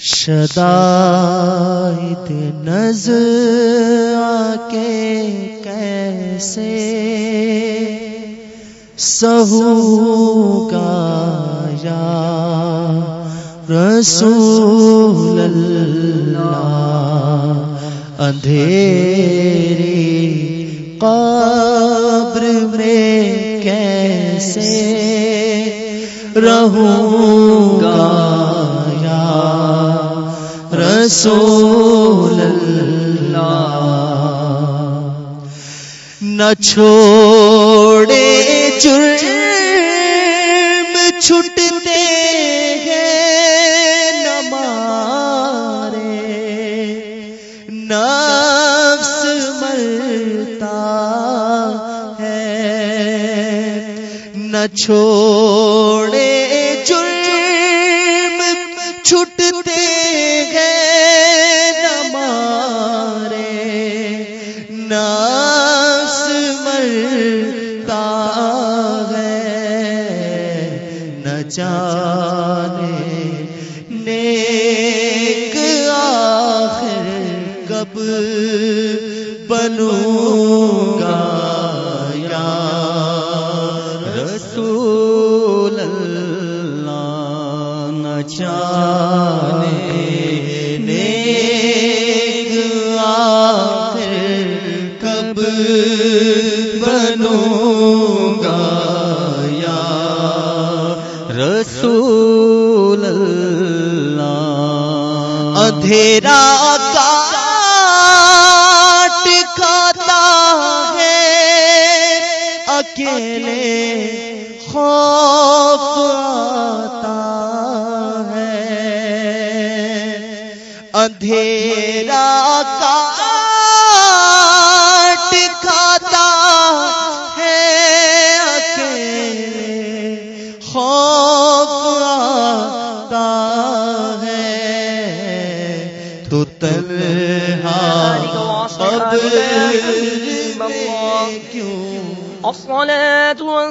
شدائد نظر آ کے کیسے؟ سہو کا یا رسول اللہ، اندھیری قبر میں کیسے؟ رہوں گا یا رسول اللہ، نہ چھوڑے جرم چھٹتے ہیں، نہ مارے، نفس مرتا ہے۔ نہ چھوڑے جرم چھٹتے مرتا ہے نہ جانے، نیک آخر کب بنوں گا یا رسول اللہ نہ جانے، نیک آخر کب بنوں گا یا رسول اللہ۔ اندھیرا کاٹ کھاتا ہے۔ اکیلے خوف آتا ہے۔ اندھیرا کاٹ خوف آتا ہے۔ تو تنہا قبر میں کیوں الصلاة